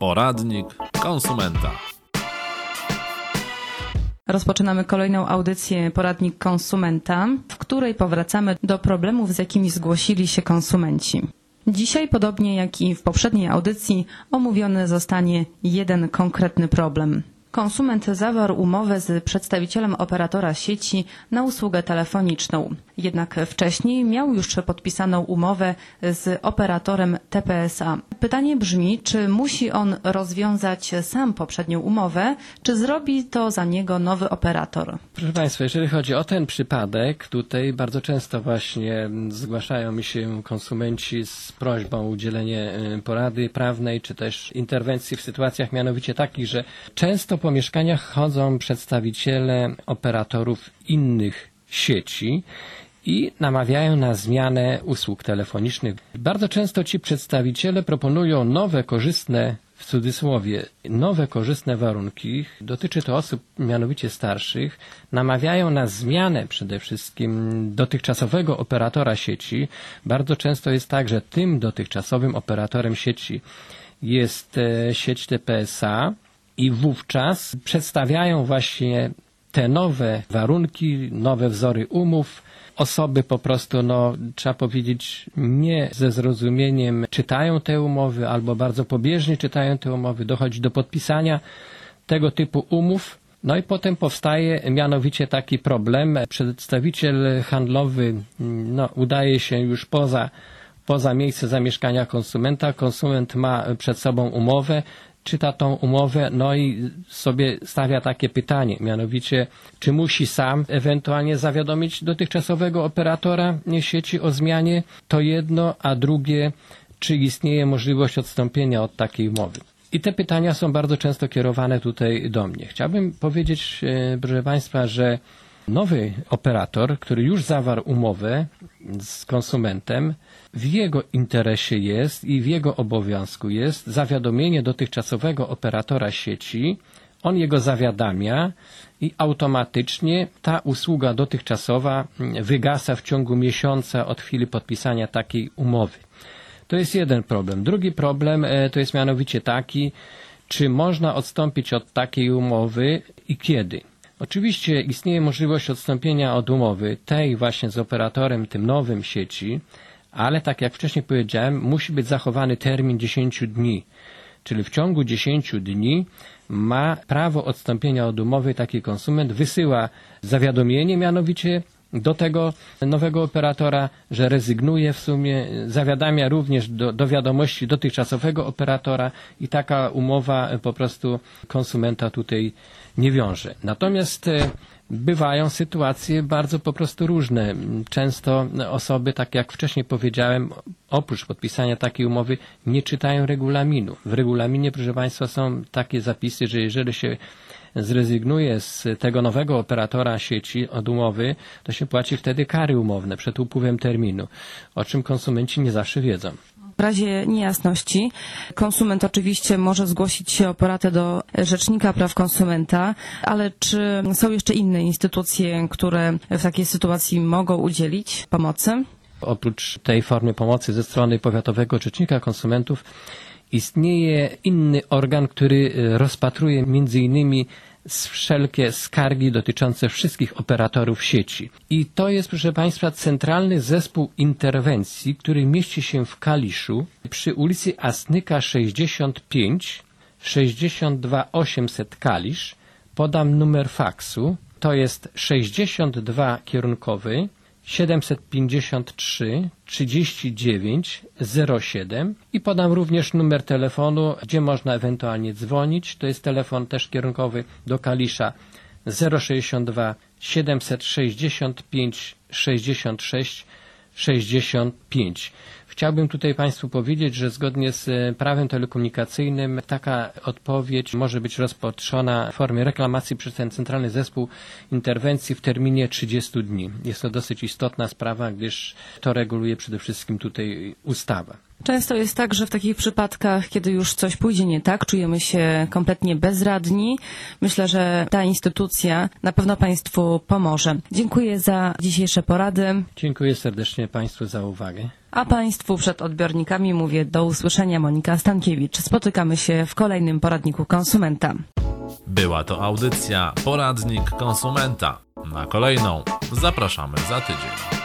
Poradnik konsumenta. Rozpoczynamy kolejną audycję Poradnik Konsumenta, w której powracamy do problemów, z jakimi zgłosili się konsumenci. Dzisiaj, podobnie jak i w poprzedniej audycji, omówiony zostanie jeden konkretny problem. Konsument zawarł umowę z przedstawicielem operatora sieci na usługę telefoniczną. Jednak wcześniej miał już podpisaną umowę z operatorem TPSA. Pytanie brzmi, czy musi on rozwiązać sam poprzednią umowę, czy zrobi to za niego nowy operator? Proszę Państwa, jeżeli chodzi o ten przypadek, tutaj bardzo często właśnie zgłaszają mi się konsumenci z prośbą o udzielenie y, porady prawnej, czy też interwencji w sytuacjach mianowicie takich, że często po mieszkaniach chodzą przedstawiciele operatorów innych sieci i namawiają na zmianę usług telefonicznych. Bardzo często ci przedstawiciele proponują nowe, korzystne w cudzysłowie, nowe korzystne warunki. Dotyczy to osób mianowicie starszych. Namawiają na zmianę przede wszystkim dotychczasowego operatora sieci. Bardzo często jest tak, że tym dotychczasowym operatorem sieci jest e, sieć TPSA, i wówczas przedstawiają właśnie te nowe warunki, nowe wzory umów. Osoby po prostu, no, trzeba powiedzieć, nie ze zrozumieniem czytają te umowy albo bardzo pobieżnie czytają te umowy. Dochodzi do podpisania tego typu umów. No i potem powstaje mianowicie taki problem. Przedstawiciel handlowy no, udaje się już poza, poza miejsce zamieszkania konsumenta. Konsument ma przed sobą umowę czyta tą umowę, no i sobie stawia takie pytanie, mianowicie, czy musi sam ewentualnie zawiadomić dotychczasowego operatora sieci o zmianie, to jedno, a drugie, czy istnieje możliwość odstąpienia od takiej umowy. I te pytania są bardzo często kierowane tutaj do mnie. Chciałbym powiedzieć, e, proszę Państwa, że nowy operator, który już zawarł umowę z konsumentem, w jego interesie jest i w jego obowiązku jest zawiadomienie dotychczasowego operatora sieci. On jego zawiadamia i automatycznie ta usługa dotychczasowa wygasa w ciągu miesiąca od chwili podpisania takiej umowy. To jest jeden problem. Drugi problem e, to jest mianowicie taki, czy można odstąpić od takiej umowy i kiedy. Oczywiście istnieje możliwość odstąpienia od umowy tej właśnie z operatorem tym nowym sieci, ale tak jak wcześniej powiedziałem, musi być zachowany termin 10 dni. Czyli w ciągu 10 dni ma prawo odstąpienia od umowy taki konsument, wysyła zawiadomienie mianowicie do tego nowego operatora, że rezygnuje w sumie, zawiadamia również do, do wiadomości dotychczasowego operatora i taka umowa po prostu konsumenta tutaj nie wiąże. Natomiast e, bywają sytuacje bardzo po prostu różne. Często osoby, tak jak wcześniej powiedziałem, oprócz podpisania takiej umowy, nie czytają regulaminu. W regulaminie, proszę Państwa, są takie zapisy, że jeżeli się zrezygnuje z tego nowego operatora sieci od umowy, to się płaci wtedy kary umowne przed upływem terminu, o czym konsumenci nie zawsze wiedzą. W razie niejasności konsument oczywiście może zgłosić się o poradę do Rzecznika Praw Konsumenta, ale czy są jeszcze inne instytucje, które w takiej sytuacji mogą udzielić pomocy? Oprócz tej formy pomocy ze strony Powiatowego Rzecznika Konsumentów istnieje inny organ, który rozpatruje między innymi wszelkie skargi dotyczące wszystkich operatorów sieci. I to jest, proszę Państwa, Centralny Zespół Interwencji, który mieści się w Kaliszu przy ulicy Asnyka 65 62 800 Kalisz. Podam numer faksu. To jest 62 kierunkowy 753 39 07 i podam również numer telefonu, gdzie można ewentualnie dzwonić. To jest telefon też kierunkowy do Kalisza 062 765 66 65. Chciałbym tutaj Państwu powiedzieć, że zgodnie z e, prawem telekomunikacyjnym taka odpowiedź może być rozpatrzona w formie reklamacji przez ten Centralny Zespół Interwencji w terminie 30 dni. Jest to dosyć istotna sprawa, gdyż to reguluje przede wszystkim tutaj ustawa. Często jest tak, że w takich przypadkach, kiedy już coś pójdzie nie tak, czujemy się kompletnie bezradni. Myślę, że ta instytucja na pewno Państwu pomoże. Dziękuję za dzisiejsze porady, Dziękuję serdecznie Państwu za uwagę. a Państwu przed odbiornikami mówię do usłyszenia Monika Stankiewicz. Spotykamy się w kolejnym poradniku konsumenta. Była to audycja Poradnik Konsumenta. Na kolejną zapraszamy za tydzień.